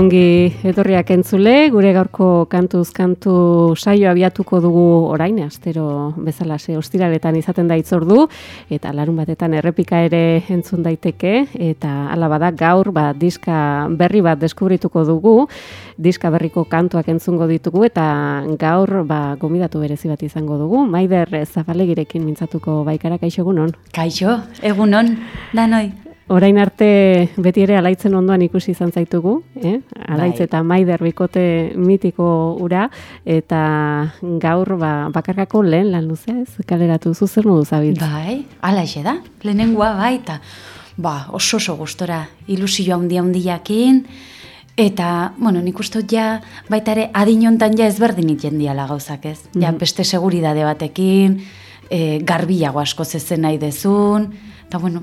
Baungi etorriak entzule, gure gaurko kantuz kantu saio abiatuko dugu orain, astero bezala ze ostiraletan izaten da itzordu, eta larun batetan errepika ere entzun daiteke, eta ala bada gaur ba, diska berri bat deskubrituko dugu, diska berriko kantuak entzungo ditugu, eta gaur ba, gomidatu berezi bat izango dugu. Maider Zafalegirekin mintzatuko baikara, kaixo egunon? Kaixo, egunon, danoi. Orain arte beti ere alaitzen ondoan ikusi izan zaitugu, eh? Alaitz Bai. eta maider bikote mitiko ura, eta gaur ba, bakarkako lehen lan luzea, ez? Kaleratu zu zer modu zabil. Bai, ala da, lehenengoa bai, eta ba, oso oso gustora, ilusio handi handiakin, eta, bueno, nik uste ja, baita ere, adinontan ja ezberdin jendiala gauzak ez. Ja, Mhm. beste seguridade batekin, e, garbiago asko zezen nahi dezun, eta bueno,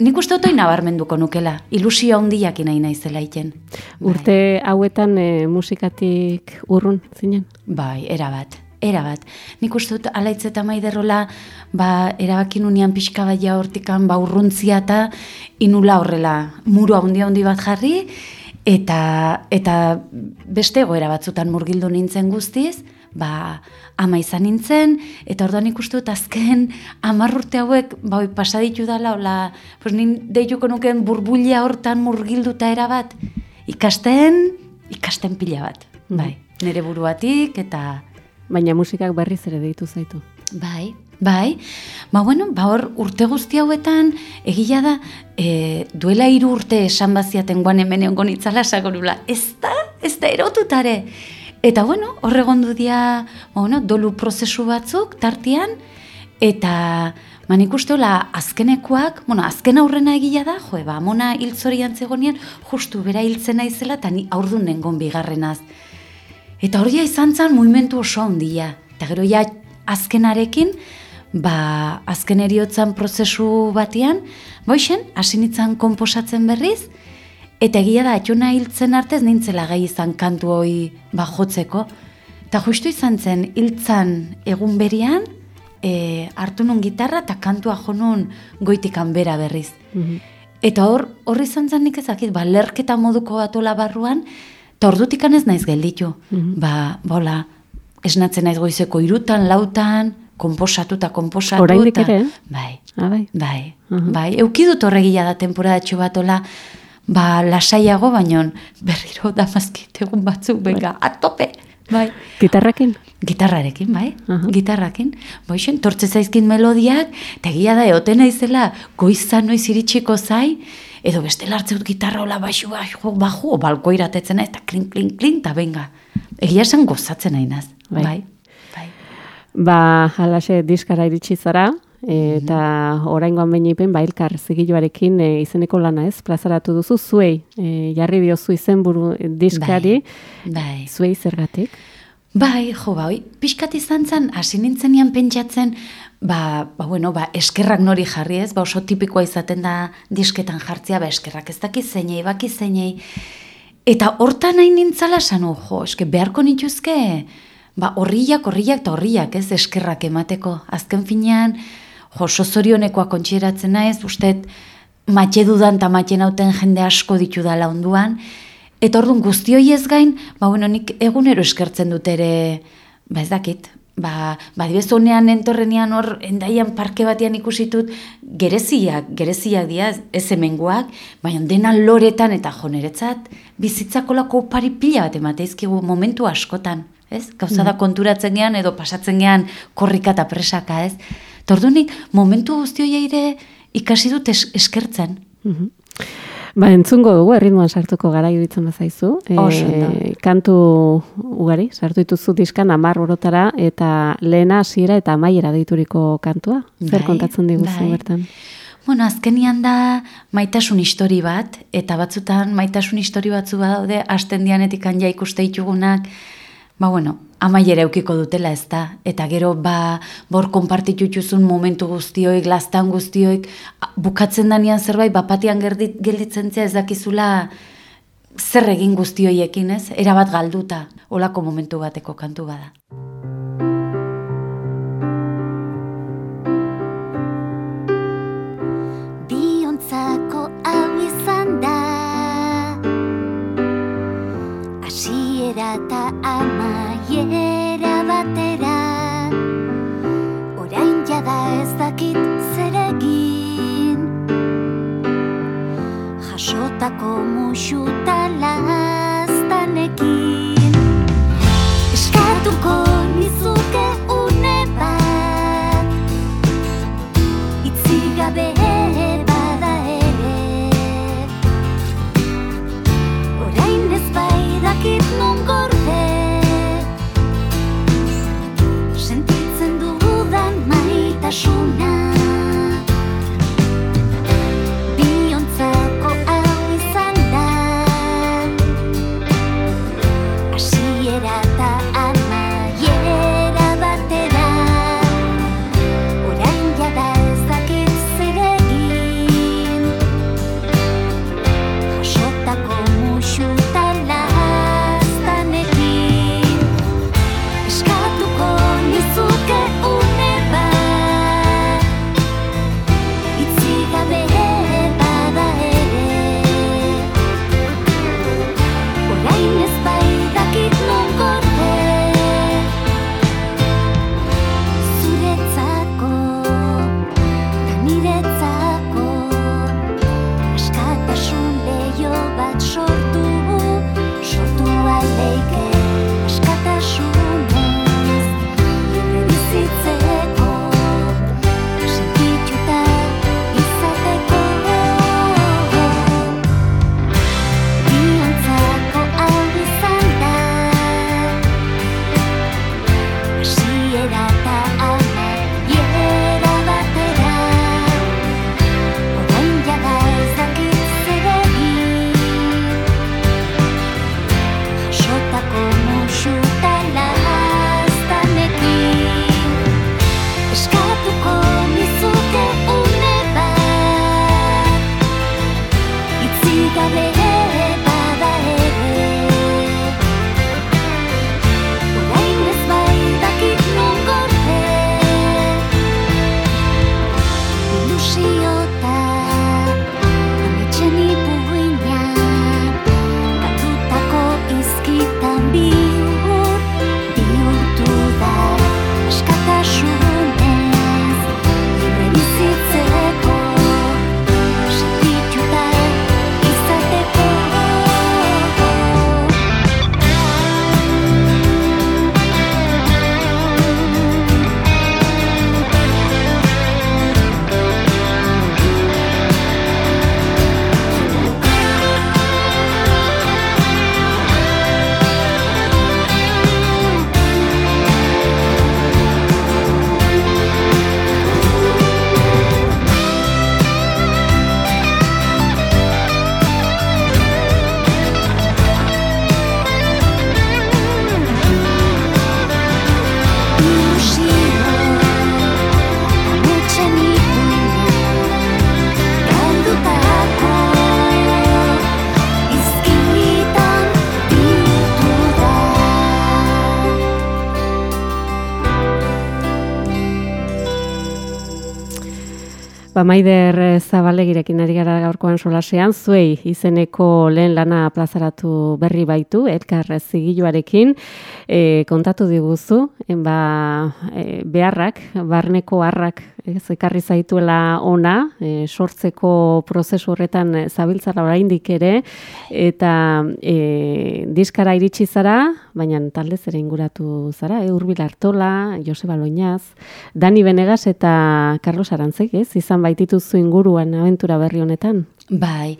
nik uste dut nabarmenduko nukela, ilusio handiakin nahi naizela iten. Urte hauetan e, musikatik urrun zinen? Bai, erabat, erabat. Nik uste dut alaitz eta maiderrola, ba, erabakin unian pixka bat ja hortikan, ba, urruntzia eta inula horrela muru handi handi bat jarri, eta, eta beste egoera batzutan murgildu nintzen guztiz, ba, ama izan nintzen, eta orduan ikustu dut azken hamar urte hauek, ba, oi, pasa ditu dala, hola, pues nin deituko nuken burbulia hortan murgilduta erabat, ikasten, ikasten pila bat, bai, nire buruatik, eta Baina musikak berriz ere deitu zaitu. Bai, bai. Ba, bueno, ba, hor urte guzti hauetan, egia da, e, duela hiru urte esan baziaten guan hemen egon itzala sagorula. Ez da, ez da erotutare. Eta, bueno, horregon dia, ba, bueno, dolu prozesu batzuk tartian, eta Man ikuste hola, azkenekoak, bueno, azken aurrena egia da, jo, ba, amona hiltzorian zegonean, justu bera hiltzen naizela, eta ni aurdun nengon bigarrenaz. Eta hori izan zen muimentu oso handia. Eta gero ja azkenarekin, ba, azken eriotzan prozesu batean, boixen, hasi nintzen komposatzen berriz, eta egia da, atxuna hiltzen artez nintzela gai izan kantu hoi ba, jotzeko. Eta justu izan zen, hiltzan egun berian, e, hartu nun gitarra eta kantua jo nun goitikan bera berriz. Eta hor, horri izan zen nik ezakit, ba, lerketa moduko batola barruan, eta ordutikan ez naiz gelditu. Ba, bola, esnatzen naiz goizeko irutan, lautan, komposatu eta komposatu. Oraindik eta- ere? Bai, Ah, bai. bai, bai. Eukidut horregia da temporadatxo batola, ba, lasaiago, baino berriro damazkit egun batzuk, benga, atope. Bai. Gitarrakin? Gitarrarekin, bai, Aha. gitarrakin. Boixen, tortze zaizkin melodiak, eta egia da, eoten naizela, goizan noiz iritsiko zai, edo beste lartzeut gitarra hola baxu, baxu, baxu, balko iratetzen naiz, eta klin, klin, klin, eta benga. Egia esan gozatzen nahi naz, Bai. bai. bai. Ba, halaxe diskara iritsi zara, eta oraingoan behin ipen, ba, Ilkar zigiloarekin e, izeneko lana ez, plazaratu duzu, zuei, e, jarri diozu izenburu diskari, Bai. zuei zergatik. Bai, jo, ba, oi, pixkat izan zen, hasi nintzenean pentsatzen, ba, ba, bueno, ba, eskerrak nori jarri ez, ba, oso tipikoa izaten da disketan jartzea, ba, eskerrak ez dakiz zeinei, baki zeinei, eta hortan nahi nintzala esan, oh, jo, eske beharko nituzke, ba, horriak, horriak eta horriak, ez, eskerrak emateko, azken finean, jo, oso zorionekoa kontxeratzen naiz, ustet, matxe dudan eta matxe nauten jende asko ditu dala onduan, Eta orduan guzti hori ez gain, ba, bueno, nik egunero eskertzen dut ere, ba ez dakit, ba, ba honean entorrenean hor, endaian parke batean ikusitut, gereziak, gereziak dira, ez hemengoak, baina dena loretan eta joneretzat, bizitzakolako pari pila bat emateizkigu momentu askotan, ez? Gauza da konturatzen gean edo pasatzen gean korrika eta presaka, ez? Eta orduan nik momentu guzti hori ere ikasi dut es, eskertzen. Mhm. Ba, entzungo dugu, erritmoan sartuko gara iruditzen bazaizu. E, kantu ugari, sartu dituzu diskan amar orotara, eta lehena hasiera eta amaiera deituriko kantua. Zer Bai, kontatzen diguzu bai. bertan? Bueno, azkenian da maitasun histori bat, eta batzutan maitasun histori batzu badaude, hasten dianetik ja ikuste ditugunak, ba bueno, amaiera eukiko dutela ez da. Eta gero ba, bor konpartitutuzun momentu guztioik, lastan guztioik, bukatzen danian zerbait, bapatian gelditzen zea ez dakizula zer egin guztioiekin ez, erabat galduta, olako momentu bateko kantu bada. Biontzako hau izan da Asiera eta amaiera batera Orain jada ez dakit zeregin Jasotako musuta laztanekin maitasuna Biontzako Ba, Maider eh, Zabalegirekin ari gara gaurkoan solasean, zuei izeneko lehen lana plazaratu berri baitu, elkar zigiluarekin, e, kontatu diguzu, en ba, e, beharrak, barneko harrak ez, ekarri zaituela ona, e, sortzeko prozesu horretan eh, zabiltzara oraindik ere, eta e, diskara iritsi zara, baina talde zere inguratu zara, e, Urbil Artola, Joseba Loinaz, Dani Benegas eta Carlos Arantzek, ez? Izan baitituzu inguruan abentura berri honetan. Bai,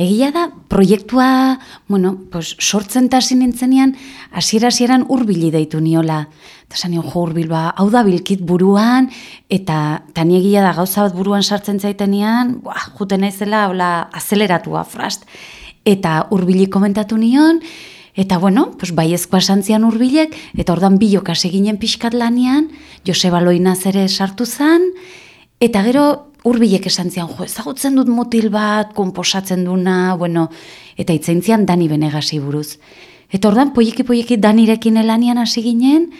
egia da, proiektua, bueno, pues, sortzen tasi nintzenean, hasiera hasieran urbili deitu niola. Eta zan jo urbil, ba, hau da bilkit buruan, eta tani egia da gauza bat buruan sartzen zaitenean, buah, juten naizela, hola, azeleratua, frast. Eta urbili komentatu nion, Eta bueno, pues baiezkoa santzian hurbilek, eta ordan bilok hasi ginen pixkat lanian, Joseba Loinaz ere sartu zan, eta gero hurbilek esan zian, jo, ezagutzen dut motil bat, konposatzen duna, bueno, eta itzaintzian Dani Benegasi buruz. Eta ordan poieki poieki Danirekin elanian hasi ginen,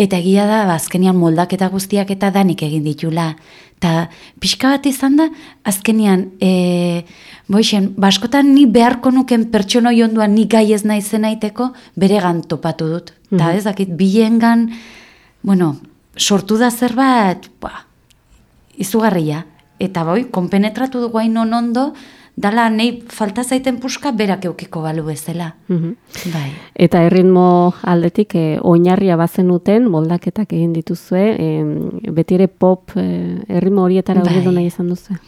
eta egia da, ba, azkenian moldaketa guztiak eta Danik egin ditula. Ta pixka bat izan da, azkenian, e, boixen, baskotan ni beharko nuken pertsona onduan ni gai ez nahi zenaiteko, bere topatu dut. Ta Mhm. ez dakit, bilengan, bueno, sortu da zerbait, ba, izugarria. Eta boi, konpenetratu dugu hain ondo, dala nei falta zaiten puska berak eukiko balu bezala. Mhm. Bai. Eta erritmo aldetik e, oinarria bazenuten moldaketak egin dituzue, e, beti ere pop e, erritmo horietara Bai. nahi izan duzu.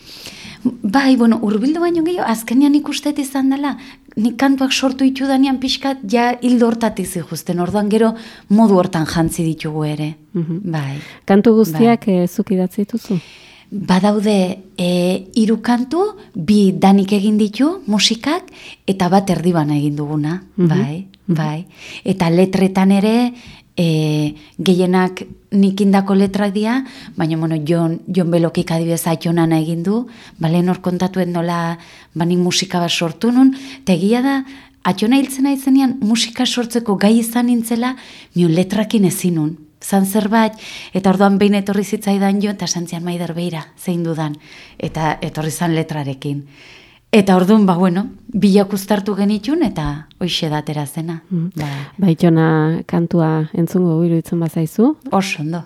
Bai, bueno, urbildu baino gehiago, azkenean ikustet izan dela, nik kantuak sortu ditu danean pixkat, ja hildo hortatik zikusten, orduan gero modu hortan jantzi ditugu ere. Mhm. Bai. Kantu guztiak e, zuk idatzi dituzu? Badaude e, hiru kantu, bi danik egin ditu musikak, eta bat erdiban egin duguna, Mhm. bai, bai. Eta letretan ere, e, gehienak nik indako letrak dira, baina bueno, Jon, Jon Belokik adibidez aitonan egin du, balen hor kontatuen nola banik musika bat sortu nun, eta egia da, atxona hiltzen aizenean musika sortzeko gai izan nintzela, mion letrakin ezin nun. Zan zerbait, eta orduan behin etorri zitzaidan jo, eta santzian maider beira, zein dudan, eta etorri zan letrarekin. Eta orduan, ba, bueno, bilak uztartu genitun, eta hoxe datera zena. Ba, Baitona kantua entzungo iruditzen bazaizu. oso ondo.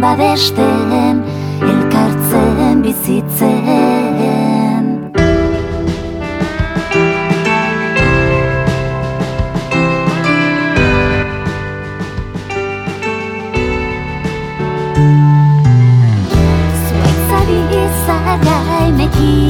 Babesten Elkartzen bizitzen. Zuaitzari zara emeki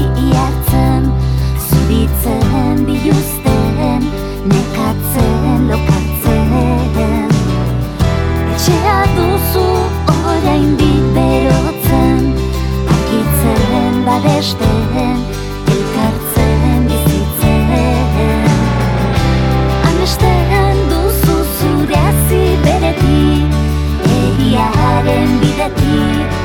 You.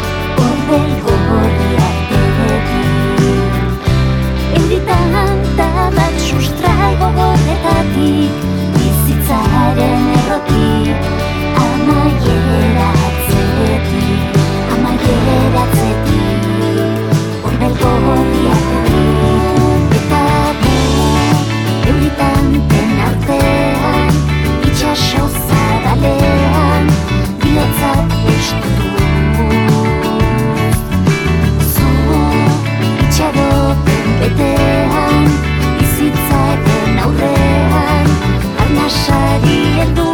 nasari heldu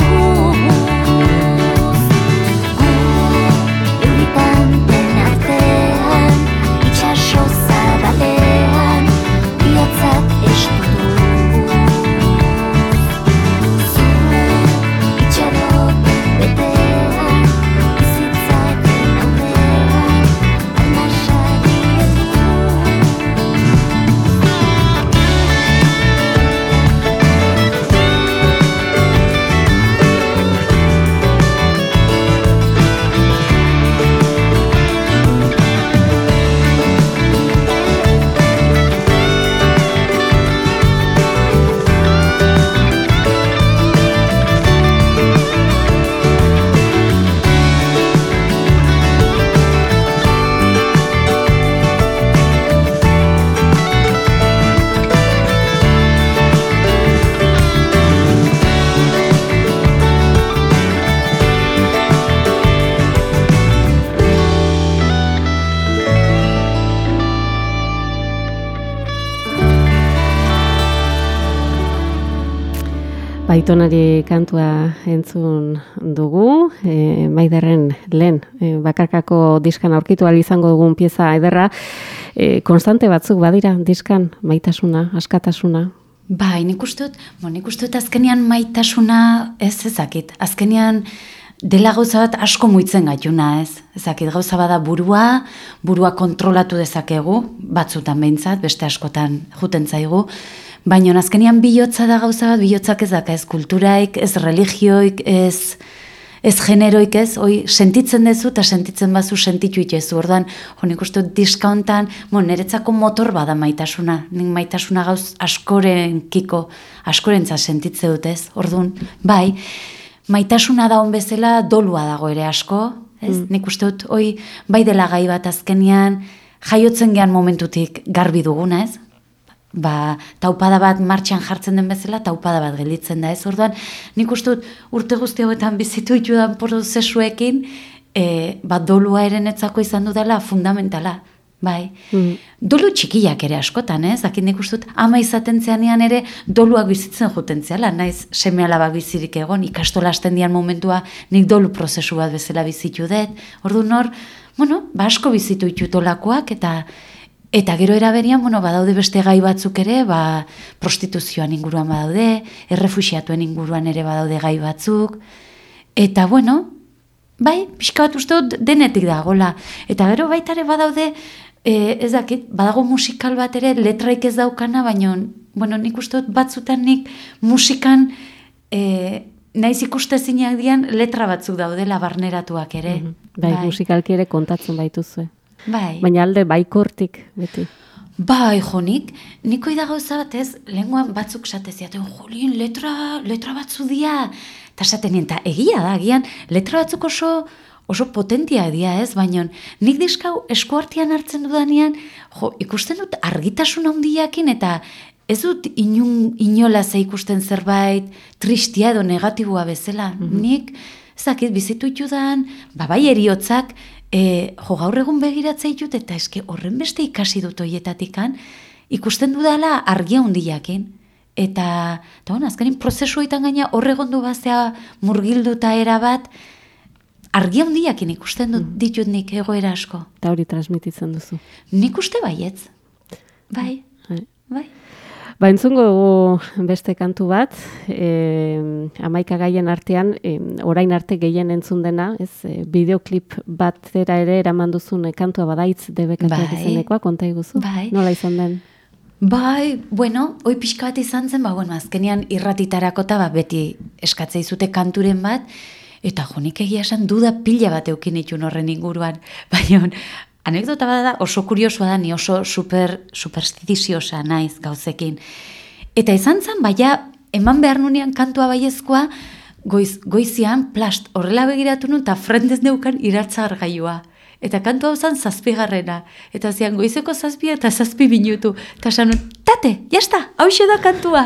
Baitonari kantua entzun dugu, e, maiderren lehen e, bakarkako diskan aurkitu izango dugun pieza ederra, e, konstante batzuk badira diskan maitasuna, askatasuna. Bai, nik uste dut, bo, nik uste dut azkenean maitasuna ez ezakit. Azkenean dela gauza bat asko muitzen gaituna ez. Ezakit, gauza bada burua, burua kontrolatu dezakegu, batzutan behintzat, beste askotan juten zaigu, Baina azkenean bihotza da gauza bat, bihotzak ez daka, ez kulturaik, ez religioik, ez, ez generoik ez, oi, sentitzen dezu eta sentitzen bazu sentitu itezu. Orduan, jo, nik uste diska hontan, bon, niretzako motor bada maitasuna. Nik maitasuna gauz askoren kiko, askoren sentitze dut ez. Orduan, bai, maitasuna da hon bezala dolua dago ere asko, ez? Mm. Nik uste dut, oi, bai dela gai bat azkenean, jaiotzen gehan momentutik garbi duguna ez, ba, taupada bat martxan jartzen den bezala, taupada bat gelditzen da ez orduan, nik uste dut urte guzti hauetan bizitu itudan prozesuekin, e, ba, dolua erenetzako izan du dela fundamentala, bai. Mm. Dolu txikiak ere askotan, ez? Akit nik uste dut, ama izaten zeanean ere doluak bizitzen juten zeala, naiz seme alaba bizirik egon, ikastola hasten dian momentua nik dolu prozesu bat bezala bizitu dut, ordu nor, bueno, ba asko bizitu itutolakoak, eta Eta gero eraberian, bueno, badaude beste gai batzuk ere, ba, prostituzioan inguruan badaude, errefusiatuen inguruan ere badaude gai batzuk. Eta, bueno, bai, pixka bat uste dut denetik dagola. Eta gero baita ere badaude, e, ez dakit, badago musikal bat ere, letraik ez daukana, baina, bueno, nik uste dut batzutan nik musikan, e, naiz ikuste zineak dian, letra batzuk daudela barneratuak ere. Mm bai, bai, musikalki ere kontatzen baituzue. Bai. Baina alde baikortik, beti. Bai, jonik, niko da gauza bat ez, lenguan batzuk sate ziaten, jolien, letra, letra batzu dia. Eta esaten eta egia da, agian, letra batzuk oso, oso potentia dia ez, baina nik diskau eskuartian hartzen dudanean, jo, ikusten dut argitasun handiakin eta ez dut inun, inola ze ikusten zerbait tristia edo negatiboa bezala. Mm Nik, zakit, bizitu itudan, babai eriotzak, e, jo gaur egun begiratzea ditut eta eske horren beste ikasi dut hoietatikan ikusten dudala argia hundiakin eta eta bueno azkenin prozesuetan gaina horregondu bazea murgilduta era bat argia hundiakin ikusten dut mm. ditut nik egoera asko. Eta hori transmititzen duzu. Nik uste baietz. Bai. Bai, bai. Ba, entzungo dugu beste kantu bat, e, amaika gaien artean, e, orain arte gehien entzun dena, ez, e, bideoklip bat zera ere eraman duzun e, kantua badaitz debekatu bai. izanekoa, konta iguzu? Bai. Nola izan den? Bai, bueno, oi pixka bat izan zen, ba, bueno, azkenean irratitarako eta ba, beti eskatzei zute kanturen bat, eta jonik egia esan duda pila bat eukin itun horren inguruan, baina anekdota bada da, oso kuriosua da, ni oso super, superstitiziosa naiz gauzekin. Eta izan zen, baina, eman behar nunean kantua baiezkoa, goiz, goizian, plast, horrela begiratu nun, eta frendez neukan iratza argailua. Eta kantu hau zen zazpigarrena. Eta zian, goizeko zazpia eta zazpi minutu. Eta zan, tate, jasta, hau da kantua.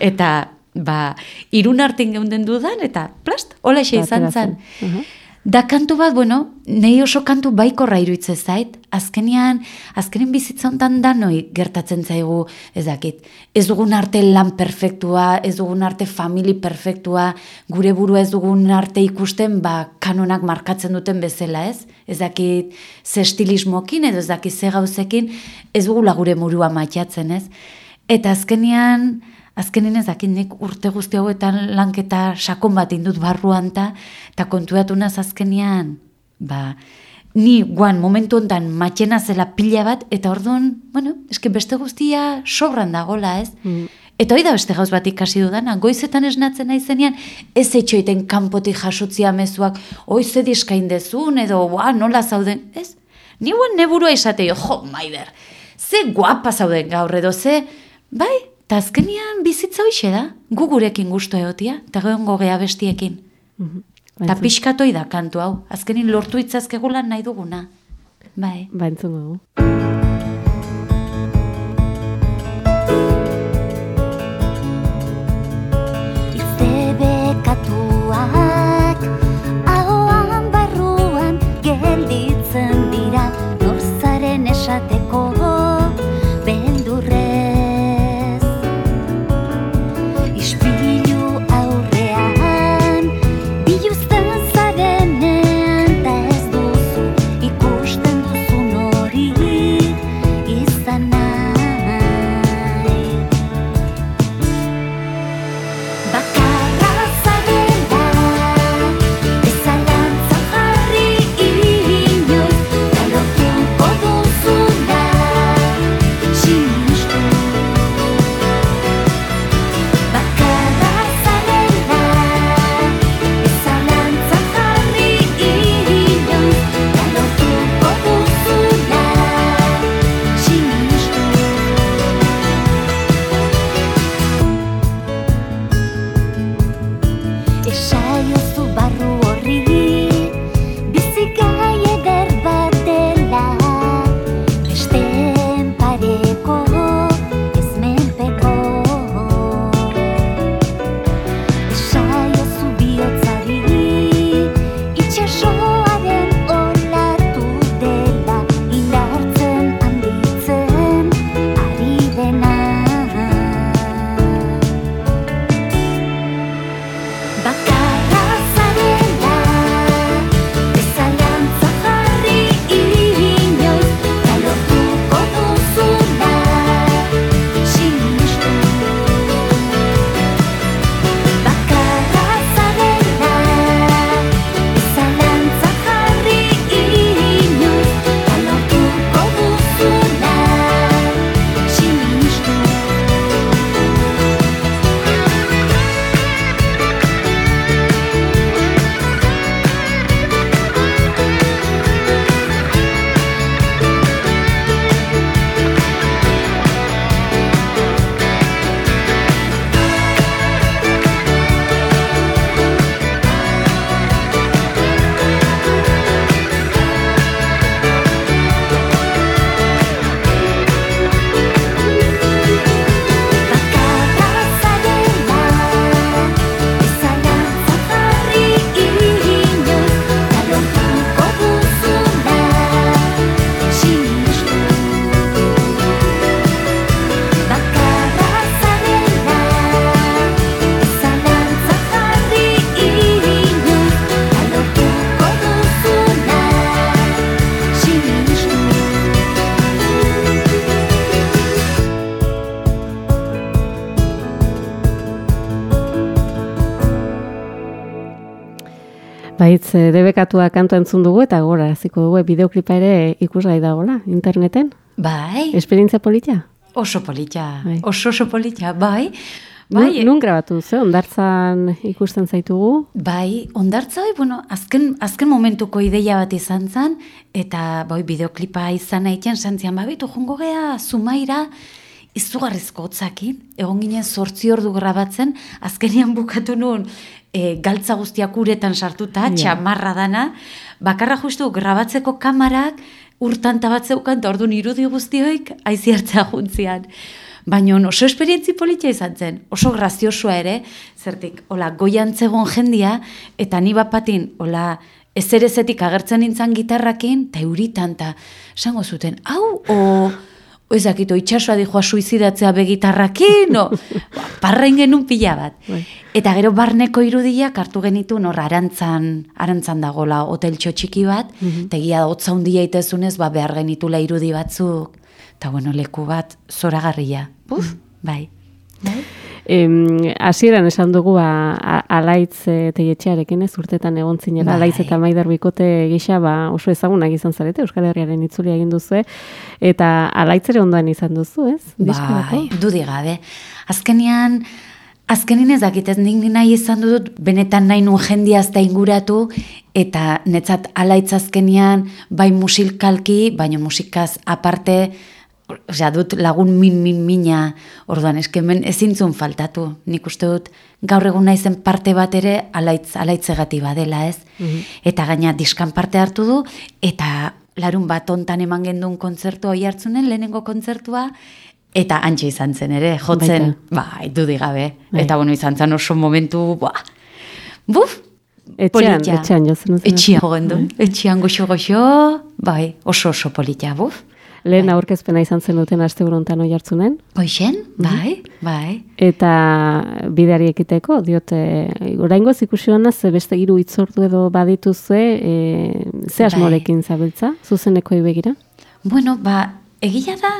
Eta, ba, irun artin geunden dudan, eta plast, hola izan zen. Da kantu bat, bueno, nei oso kantu baikorra iruitze zait, azkenean, azkenen bizitza hontan danoi gertatzen zaigu, ez dakit, ez dugun arte lan perfektua, ez dugun arte famili perfektua, gure burua ez dugun arte ikusten, ba, kanonak markatzen duten bezala, ez? Ez dakit, ze estilismokin, edo ez dakit, ze gauzekin, ez dugula gure murua matiatzen, ez? Eta azkenean, azkenen ez nik urte guzti hauetan lanketa sakon bat indut barruan ta, eta kontuatu naz azkenean, ba, ni guan momentu ontan matxena zela pila bat, eta orduan, bueno, eske beste guztia sobran dagola, ez? Mm. Eta hori da beste gauz bat ikasi dudana, goizetan esnatzen naizenean, ez etxoiten kanpotik jasotzia mezuak, oi ze diskain dezun, edo, ba, nola zauden, ez? Ni guan neburua esate, jo, maider, ze guapa zauden gaur, edo ze, bai, Ta azkenian bizitza hoxe da, gu gurekin guztu egotia, eta gehan gogea bestiekin. Mm -hmm. Ta pixkatoi da kantu hau, azkenin lortu itzazkegulan nahi duguna. Bai. Ba, entzun debekatua kantu entzun dugu eta gora hasiko dugu eh, bideoklipa ere ikusgai dagoela interneten. Bai, Esperientzia polita? oso polita, Bai. oso oso polita, bai. Bai, nun grabatu duzu, ondartzan ikusten zaitugu? Bai, ondartza, bai, bueno, azken, azken momentuko ideia bat izan zen, eta bai, bideoklipa izan nahitzen, santzian, babitu, jongo gea, zumaira, izugarrizko hotzakin, egon ginen sortzi ordu grabatzen, azkenian bukatu nuen e, galtza guztiak uretan sartuta, Ja. txamarra dana, bakarra justu grabatzeko kamarak urtan bat zeukan, eta orduan irudi guztioik aiziartzea juntzian. Baina oso esperientzi politia izan zen, oso graziosoa ere, zertik, hola, goian zegoen jendia, eta ni bat patin, hola, ezerezetik agertzen nintzen gitarrakin, eta euritan, eta esango zuten, hau, o, o ezakito, itxasua dijoa suizidatzea begitarrakin, o, ba, parrain genuen pila bat. Bai. Eta gero barneko irudiak hartu genitu nor arantzan, arantzan dagola hoteltxo txiki bat, eta egia da hotza hundia itezunez, ba, behar genitula irudi batzuk, eta bueno, leku bat zoragarria. Buf, bai. Bai? Hasieran esan dugu ba, alaitz teietxearekin ez urtetan egon zinela, Bai. alaitz eta maider bikote gisa ba, oso ezagunak izan zarete, Euskal Herriaren itzulia egin duzu, eta alaitzere ondoan izan duzu, ez? Bai, dudi gabe. Azkenean, azkenin ez dakit ez nik nahi izan dut, benetan nahi nuen jendia azta inguratu, eta netzat alaitz azkenean, bai musikalki, baina musikaz aparte, Osea, dut lagun min, min, mina, orduan, eske hemen ezintzun faltatu. Nik uste dut, gaur egun naizen parte bat ere alaitz, alaitzegati badela, ez? Eta gaina diskan parte hartu du, eta larun bat ontan eman gendun kontzertu hoi hartzunen, lehenengo kontzertua, eta antxe izan zen ere, jotzen, bai, dudi gabe. Bai. Eta bueno, izan zen oso momentu, buah, buf, Etxean, polita. etxean jozen. Etxean jogen du, etxean goxo-goxo, bai, oso oso politia, buf. Lehen aurkezpena izan zen duten aste honetan oi hartzunen, Hoixen, bai, bai. eta bideari ekiteko, diote, oraingoz ikusi hona, ze beste hiru hitzordu edo badituzue, e, ze Bai. asmorekin zabiltza, zuzeneko begira? Bueno, ba, egia da,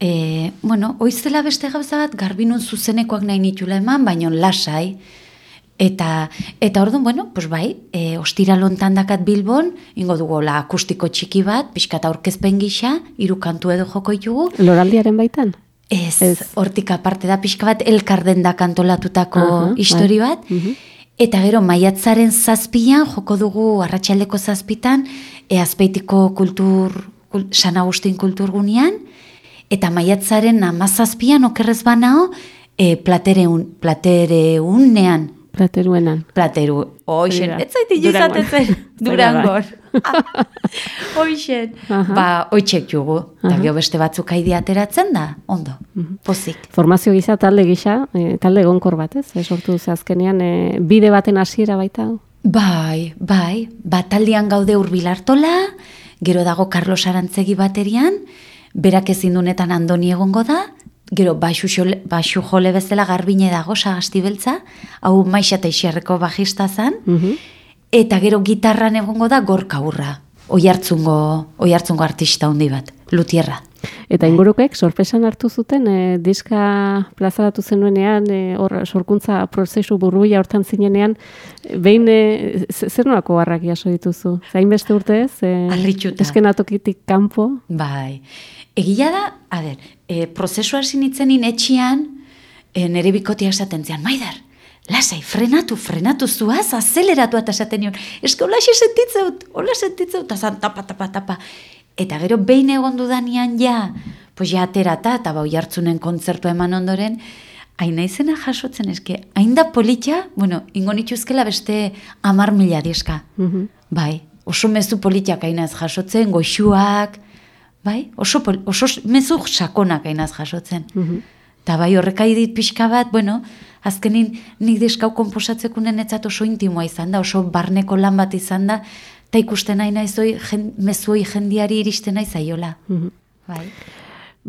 e, bueno, oizela beste gauza bat, garbinun zuzenekoak nahi nitula eman, baino lasai. Eta, eta orduan, bueno, pues bai, e, ostira lontan dakat Bilbon, ingo dugu la akustiko txiki bat, pixkat aurkezpen gisa, hiru kantu edo joko ditugu. Loraldiaren baitan? Ez, Ez. hortik aparte da pixka bat elkarden da kantolatutako Aha, histori bai. bat. Eta gero maiatzaren zazpian joko dugu arratsaldeko zazpitan e, azpeitiko kultur, kul, San Agustin kulturgunean eta maiatzaren amazazpian okerrez banao e, platereun, platereunean Plateruenan. plateru. Hoixen, ez zaiti Durangon. izatetzen. Durangor. Hoixen. Aha. Ba, oitxek jugu. Eta gero beste batzuk haidi ateratzen da, ondo, pozik. Formazio gisa, talde gisa, e, talde egonkor bat, ez? E, sortu duzu azkenean, e, bide baten hasiera baita. Bai, bai, bataldian gaude urbil hartola, gero dago Carlos Arantzegi baterian, berak ezin dunetan andoni egongo da, gero baxu, xole, baxu jole bezala garbine dago sagasti beltza, hau maixa eta isiarreko bajista zan, Mhm. eta gero gitarran egongo da gorka urra, oi hartzungo, oi hartzungo artista handi bat, lutierra. Eta ingurukek sorpresan hartu zuten, e, diska plazaratu zenuenean, e, hor sorkuntza prozesu burbuia hortan zinenean, e, behin e, ze- zer nolako harrak jaso dituzu? Zain beste urte ez? E, Harrituta. eskenatokitik kanpo? Bai. Egia da, a ber, e, prozesua hasi nitzenin etxian, e, nere bikotia esaten zian, maider, lasai, frenatu, frenatu zuaz, azeleratu eta esaten nion, eske hola sentitzeut, hola sentitzeut, eta zan, tapa, tapa, tapa. Eta gero behin egon dudanian ja, pues ja aterata, eta bau jartzunen kontzertu eman ondoren, Aina izena jasotzen eske, hain da politxa, bueno, ingo nituzkela beste amar mila diska. Mhm. Bai, oso mezu politiak ainaz jasotzen, goxuak, bai, oso, pol- oso mezu sakonak ainaz jasotzen. Eta bai, horrekai dit pixka bat, bueno, azkenin nik diskau komposatzekunen etzat oso intimoa izan da, oso barneko lan bat izan da, eta ikusten nahi naizoi, jen, mezuoi jendiari iristen nahi zaiola. Mhm. Bai.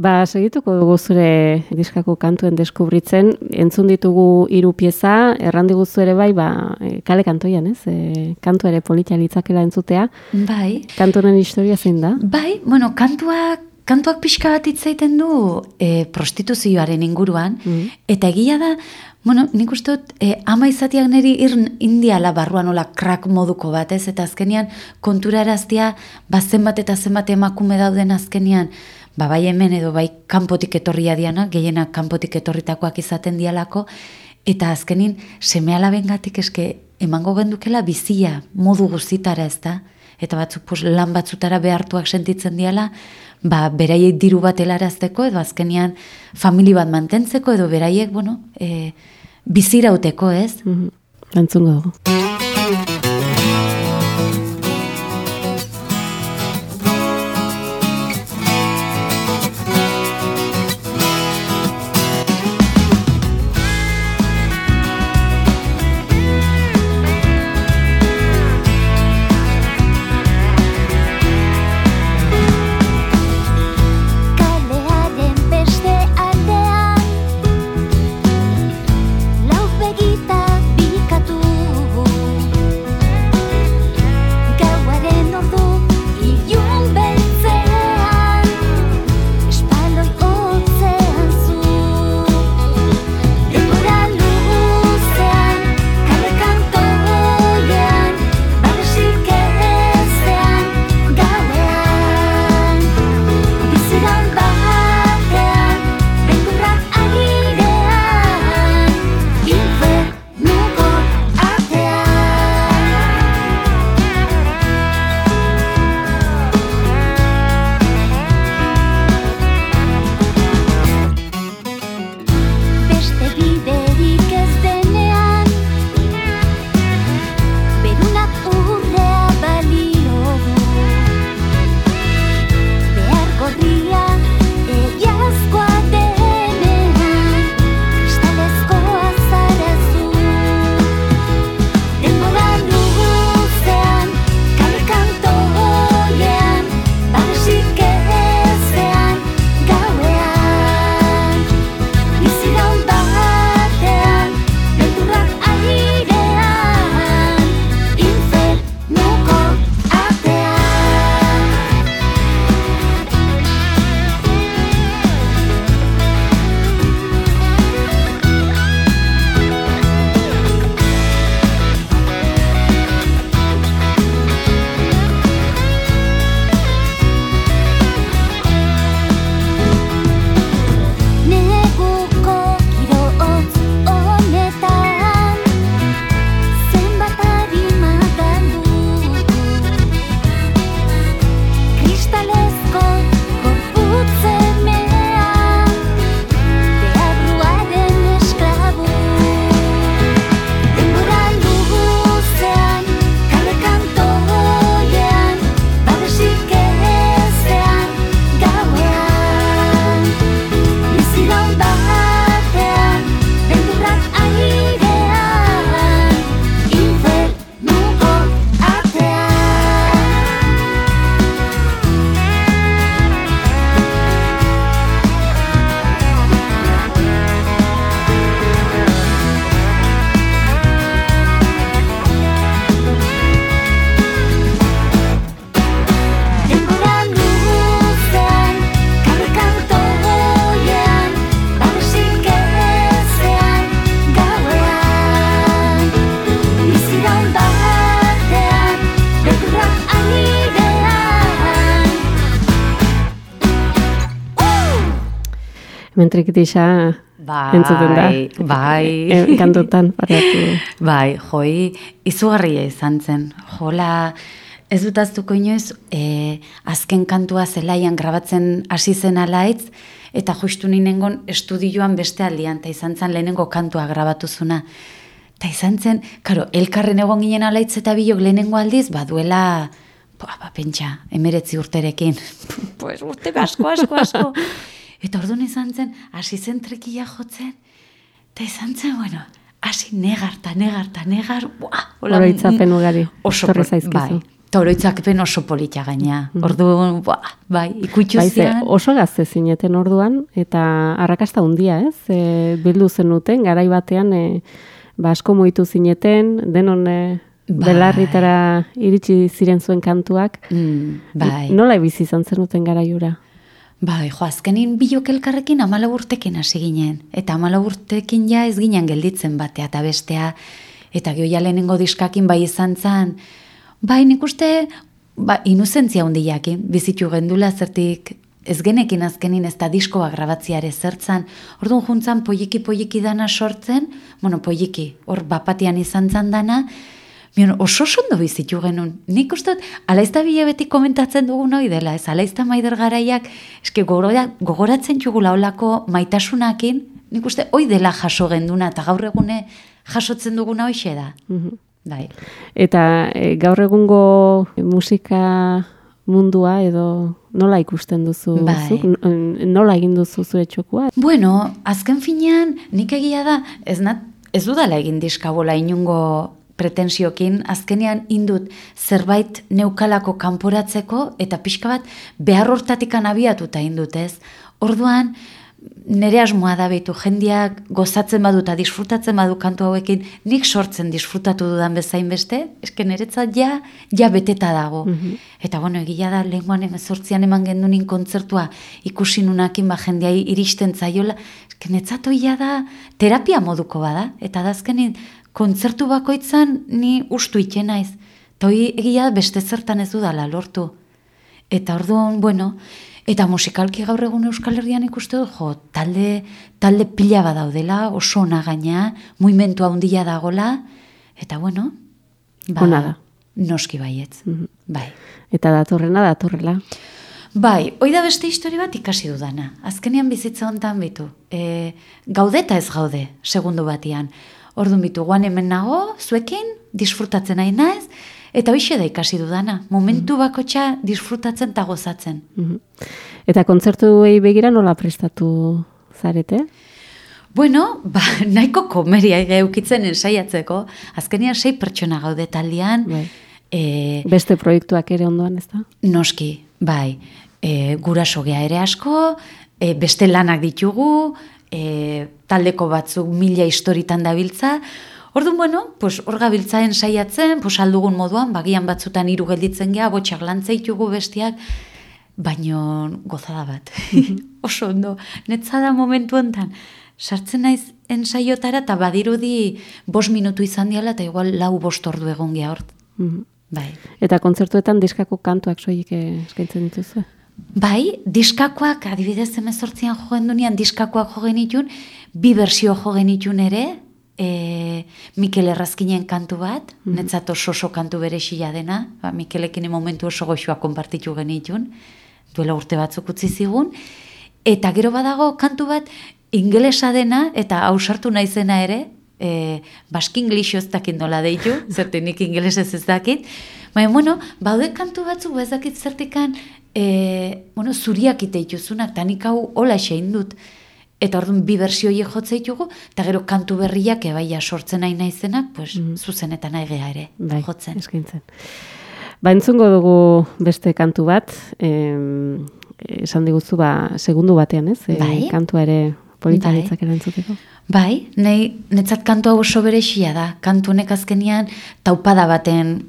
Ba, segituko dugu zure diskako kantuen deskubritzen, entzun ditugu hiru pieza, errandi guzu ere bai, ba, e, kale kantoian, ez? E, kantu ere politia litzakela entzutea. Bai. Kanturen historia zein da? Bai, bueno, kantuak, kantuak pixka bat hitz egiten du e, prostituzioaren inguruan, eta egia da, bueno, nik uste dut, e, ama izatiak niri irn indiala barruan ola krak moduko bat, ez? Eta azkenian kontura eraztia, ba zenbat eta zenbat emakume dauden azkenian, ba bai hemen edo bai kanpotik etorria diana, gehienak kanpotik etorritakoak izaten dialako, eta azkenin seme alabengatik eske emango gendukela bizia modu guztitara ez da, eta batzuk pos, lan batzutara behartuak sentitzen diala, ba, beraiek diru bat helarazteko, edo azkenian famili bat mantentzeko, edo beraiek, bueno, e, bizirauteko, ez? Mhm. Entzungo dugu. Mentrikitisa Bai, entzuten da. bai. E, kantutan, paratu. Bai, joi, izugarria izan zen. Jola, ez dut aztuko inoiz, e, azken kantua zelaian grabatzen hasi zen alaitz, eta justu ninengon estudioan beste aldian, eta izan zen lehenengo kantua grabatuzuna. Eta izan zen, karo, elkarren egon ginen alaitz eta bilok lehenengo aldiz, baduela, ba, ba, pentsa, emeretzi urterekin. pues urte asko, asko, asko. Eta orduan izan zen, hasi zen trekia jotzen, eta izan zen, bueno, hasi negar, ta negar, buah, hola, Oroitzapen ugari, Oso pol- zaizkizu. Bai, eta oroitzapen oso polita gaina. Orduan, buah, bai, ikutxu Bai, ze, zian. oso gazte zineten orduan, eta arrakasta handia ez? E, bildu zenuten, garai batean, e, ba, asko mugitu zineten, denon e, Bai. belarritara iritsi ziren zuen kantuak. Mm, bai. Nola bizi izan zenuten garaiura? Bai, jo, azkenin bilok elkarrekin amala urtekin hasi ginen. Eta amala urtekin ja ez ginen gelditzen batea eta bestea. Eta geho ja lehenengo diskakin bai izan zan. Bai, nik uste, ba, inuzentzia hundiakin, bizitu gendula zertik ez genekin azkenin ez da diskoa grabatziare zertzan. Orduan juntzan poiki-poiki dana sortzen, bueno, poiki, hor bapatian izan zan dana, Mion, oso sondo bizitu genuen. Nik uste dut, alaizta bile beti komentatzen dugun hori dela, ez alaizta maider garaiak, eske gogora- gogoratzen txugula olako maitasunakin, nik uste hoi dela jaso genduna, eta gaur egune jasotzen duguna hoxe da. Mhm. Bai. Eta e, gaur egungo musika mundua edo nola ikusten duzu? Bai. zuk? Nola egin duzu zure txokua? Bueno, azken finean, nik egia da, ez, nat, ez dudala egin diskabola inungo pretensiokin, azkenean indut zerbait neukalako kanporatzeko eta pixka bat behar hortatikan abiatuta indut ez. Orduan, nire asmoa da behitu, jendiak gozatzen badu eta disfrutatzen badu kantu hauekin, nik sortzen disfrutatu dudan bezain beste, eske niretzat ja, ja beteta dago. Eta bueno, egia da, lehenguan emezortzian eman gendunin kontzertua ikusi nunakin ba jendeai iristen zaiola, eske netzat hoia da terapia moduko bada, eta da azkenin kontzertu bakoitzan ni ustu ite naiz. Eta hoi egia beste zertan ez dudala lortu. Eta orduan, bueno, eta musikalki gaur egun Euskal Herrian ikuste dut, jo, talde, talde pila badaudela, oso ona gaina, muimentu handia dagola, eta bueno, ba, Ona da. Noski baietz, bai. Eta datorrena datorrela. Bai, hoi da beste histori bat ikasi dudana. Azkenean bizitza hontan bitu. E, gaudeta ez gaude, segundu batian. Orduan bitu, guan hemen nago, zuekin, disfrutatzen nahi naiz, eta hoxe da ikasi dudana. Momentu bakotxa disfrutatzen eta gozatzen. Mhm. Eta kontzertuei begira nola prestatu zarete? Bueno, ba, nahiko komeria eukitzen ensaiatzeko. Azkenean sei pertsona gaude taldean. Bai. E, Beste proiektuak ere ondoan, ez da? Noski, bai, e, guraso gea ere asko, e, beste lanak ditugu, e, taldeko batzuk mila historitan dabiltza, Orduan, bueno, pues, hor gabiltza ensaiatzen, pues, aldugun moduan, bagian batzutan hiru gelditzen gea, botxak lantzeitugu bestiak, baino gozada bat. Oso ondo, netzada momentu enten, sartzen naiz ensaiotara eta badirudi bost minutu izan diala eta igual lau bost ordu egon gea hort. Mhm. Bai. Eta kontzertuetan diskako kantuak soilik eh, eskaintzen dituzu? Bai, diskakoak, adibidez emezortzian jo gendunean, diskakoak jo genitun, bi bersio jo genitun ere, e, Mikel Errazkinen kantu bat, netzat oso oso kantu berexila dena, ba, Mikelekin momentu oso goxua konpartitu genitun, duela urte batzuk utzi zigun, eta gero badago kantu bat ingelesa dena, eta ausartu naizena ere, e, baski inglixo ez dakit nola deitu, zerte nik ingelesez ez dakit, baina, bueno, baude kantu batzuk, ba ez dakit zertikan, e, bueno, zuriak ite dituzunak, eta nik hau hola esein dut. Eta orduan bi bersio horiek jotze ditugu, eta gero kantu berriak ebaia sortzen nahi naizenak, pues, zuzenetan nahi gea ere Bai, jotzen. eskaintzen. Ba, entzungo dugu beste kantu bat, em, esan diguzu, ba, segundu batean, ez? E, Bai. kantua ere polita Bai. erantzuteko. Bai, nahi, netzat kantu hau oso berexia da. Kantu honek azkenian taupada baten,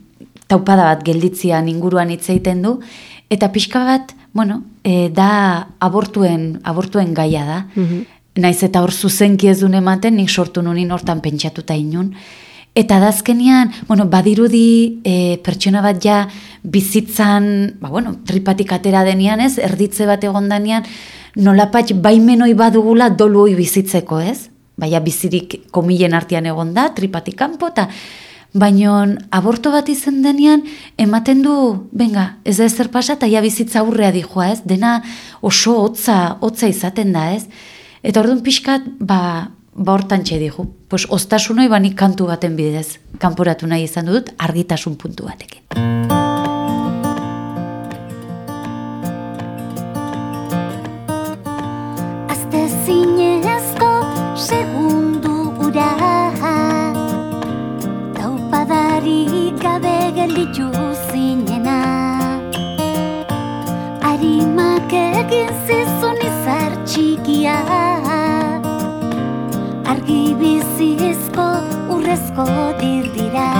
taupada bat gelditzian inguruan hitz egiten du, eta pixka bat, bueno, e, da abortuen, abortuen gaia da. Mhm. Naiz eta hor zuzenki ez duen ematen, nik sortu nunin hortan pentsatuta inun. Eta da azkenean, bueno, badirudi e, pertsona bat ja bizitzan, ba, bueno, tripatik atera denian ez, erditze bat egon danean, nolapatx baimenoi badugula dolu bizitzeko ez? Baina bizirik komilen artean egon da, tripatik kanpo, eta baino aborto bat izen denean, ematen du, benga, ez da ezer pasa, eta ja bizitza aurrea dijoa ez, dena oso hotza, hotza izaten da ez. Eta orduan pixkat, ba, ba hortan dihu. Pues, ostasunoi banik kantu baten bidez, kanporatu nahi izan dut, argitasun puntu batekin. Gabe gelditu zinena Arimak egin zizun izar txikia. Argi bizizko urrezko dirdira.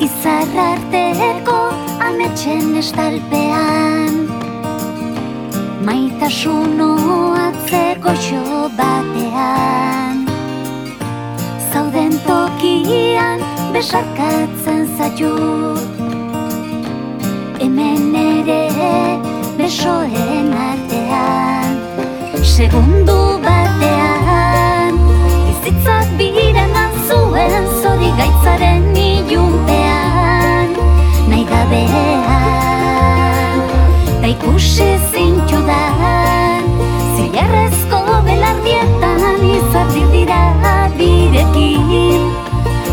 Izar arteko ametxen estalpean. Maitasun oatzeko batean besarkatzen zaitut Hemen ere besoen artean Segundu batean Bizitzak biren zuen zori gaitzaren ilunpean Nahi gabean Da ikusi zintxudan Zilarrezko belardietan Izarri dira birekin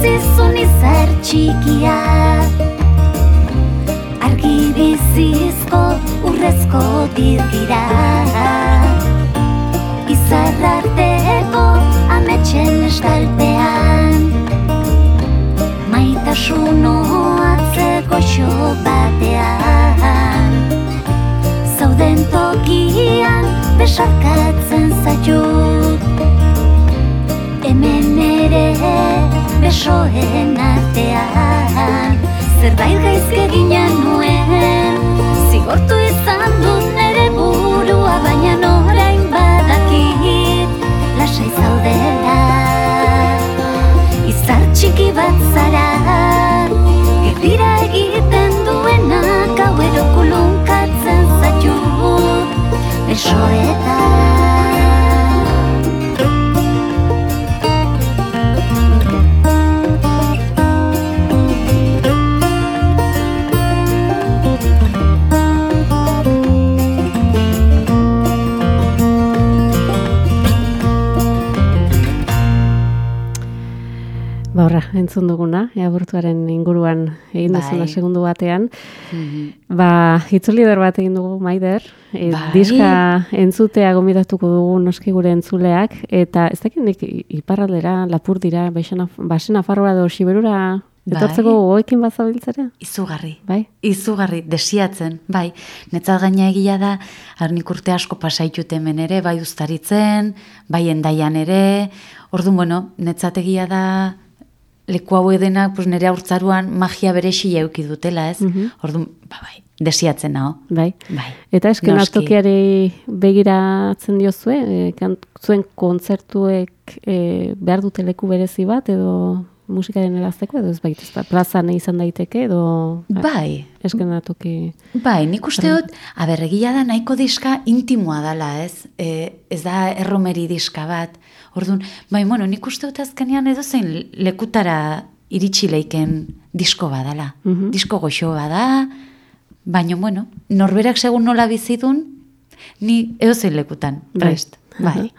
zizun izar txikia Argi bizizko urrezko dirgira Izar arteko ametxen estalpean. Maitasun oatzeko xo batean. Zauden tokian besarkatzen zaitut Hemen ere besoen artean Zerbait gaizke ginen nuen Zigortu izan dut nere burua Baina orain badakit Lasai zaudela. Izar txiki bat zara Erdira egiten duenak Gauero kulunkatzen zaitut Besoetan entzun duguna, eabortuaren inguruan egin duzuna Bai. segundu batean. Mhm. Ba, itzulidor bat egin dugu, Maider. E, Bai. Diska entzutea gomidatuko dugu noski gure entzuleak. Eta ez dakit nik iparraldera, lapur dira, baixena, basena farroa edo siberura Bai. etortzeko gogoekin bazabiltzera? Izugarri. Bai? Izugarri, desiatzen, bai. Netzat gaina egia da, arnik urte asko pasaitut hemen ere, bai ustaritzen, bai endaian ere. Orduan, bueno, netzat egia da, leku hau edenak, pues nire aurtzaruan magia beresi euki dutela, ez? Mhm. Orduan, ba, bai, desiatzen hau. Bai. Bai. Eta esken Noski. tokiari begiratzen diozue, e, kan, zuen kontzertuek e, behar dute leku berezi bat, edo musikaren erazteko, edo ez baita, ez da, plazan izan daiteke, edo Bai, esken toki... Bai, nik uste dut, aber, egia da nahiko diska intimoa dela, ez? E, ez da erromeri diska bat. Orduan, bai, bueno, nik uste dut azkenean edo zein lekutara iritsi leiken disko badala. Mhm. Disko goxo bada, baina, bueno, norberak segun nola bizidun, ni edo zein lekutan, Bai. prest. Bai, bai.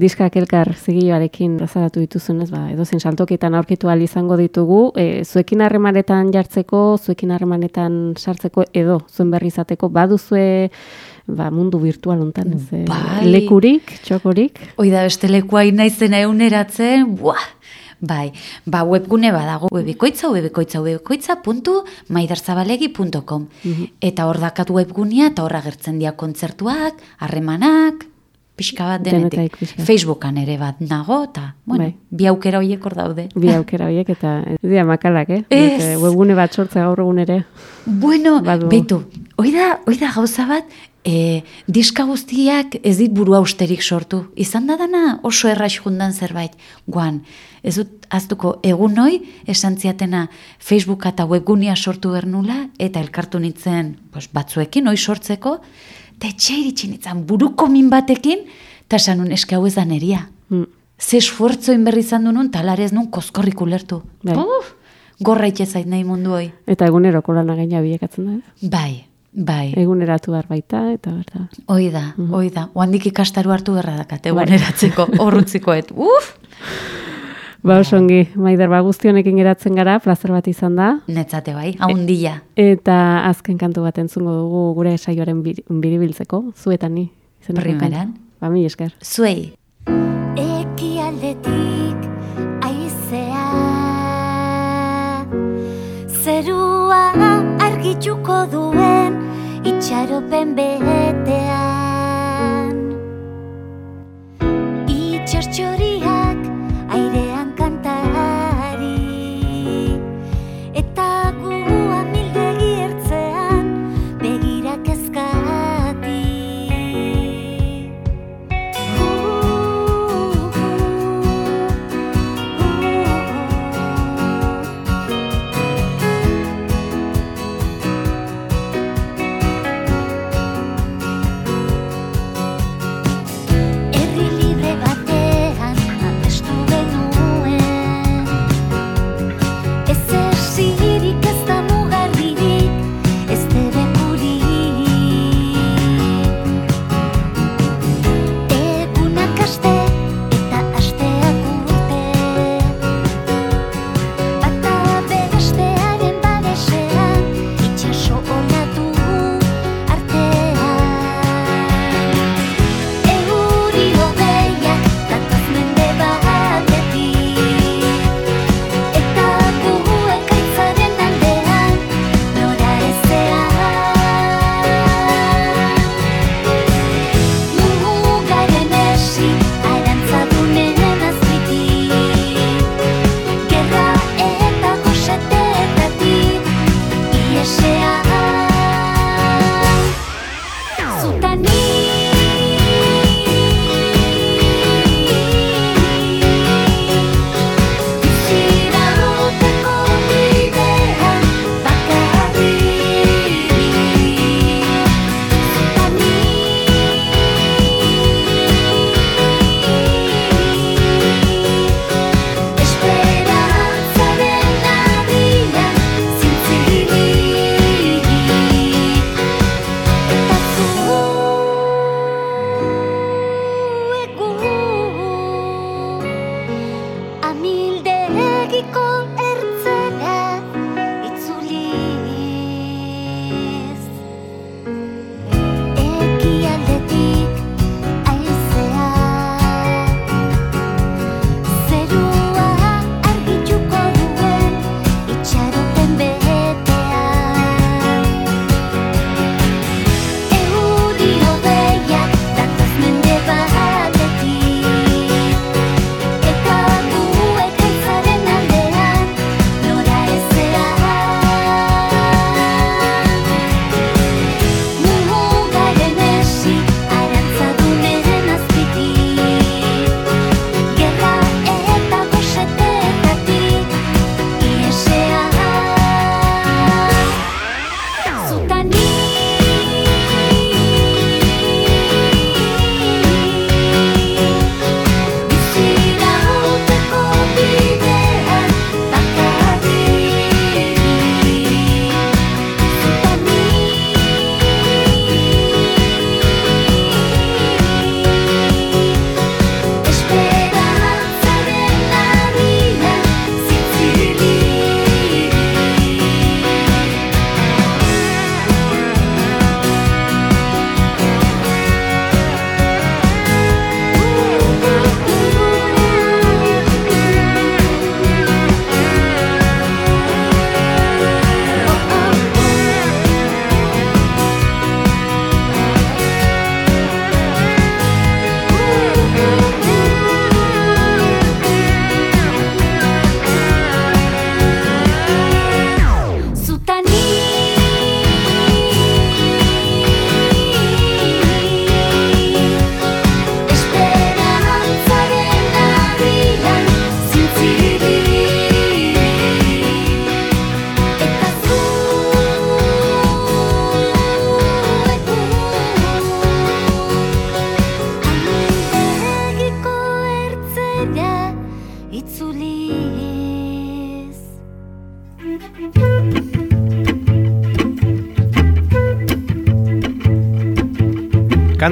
Diskak elkar zigioarekin razaratu dituzunez, ba, edozein saltokietan aurkitu ahal izango ditugu, e, zuekin harremanetan jartzeko, zuekin harremanetan sartzeko, edo zuen berri izateko, baduzue ba, mundu virtual hontan, ez, e, Bai. lekurik, txokorik, Hoi da beste lekua naizena euneratzen, buah! Bai, ba webgune badago, webikoitza, webikoitza, webikoitza, puntu, maidarzabalegi.com. Eta hor dakat webgunea, eta hor agertzen dira kontzertuak, harremanak, pixka bat Denetaik denetik. pixka. Facebookan ere bat nago, eta, bueno, Bai. bi aukera horiek hor daude. bi aukera horiek, eta ez dira makalak, eh? Ez. Nik, e, Webgune bat sortzea gaur egun ere. Bueno, Badu. beitu, hoi da, hoi da gauza bat, e, diska guztiak ez dit buru austerik sortu. Izan da dana oso erraix jundan zerbait. Guan, ez dut aztuko egun noi, esan ziatena Facebooka eta webgunia sortu bernula, eta elkartu nintzen pues, batzuekin, hoi sortzeko, eta etxe iritsi nintzen buruko min batekin, eta esan nun eske hau ez da neria. Mm. Ze esfuerzo berri izan du nun, talare ez nun koskorrik ulertu. Bai. Uf, gorra itxezait nahi mundu hoi. Eta eguneroko lana gaina bilakatzen da, ez? Bai, bai. Eguneratu behar baita, eta berda. Hoi da, hoi da. Oandik ikastaru hartu berra dakat, Bai. eguneratzeko, horrutzikoet. Uf! Ba, oso ongi, maider, ba, guztionekin geratzen gara, plazer bat izan da. Netzate bai, haundila. Eta azken kantu bat entzungo dugu gure saioaren bir- biribiltzeko, zuetan ni zenako Primeran. Ba, mi esker. Zuei. Ekialdetik aizea Zerua argitzuko duen itxaropen betean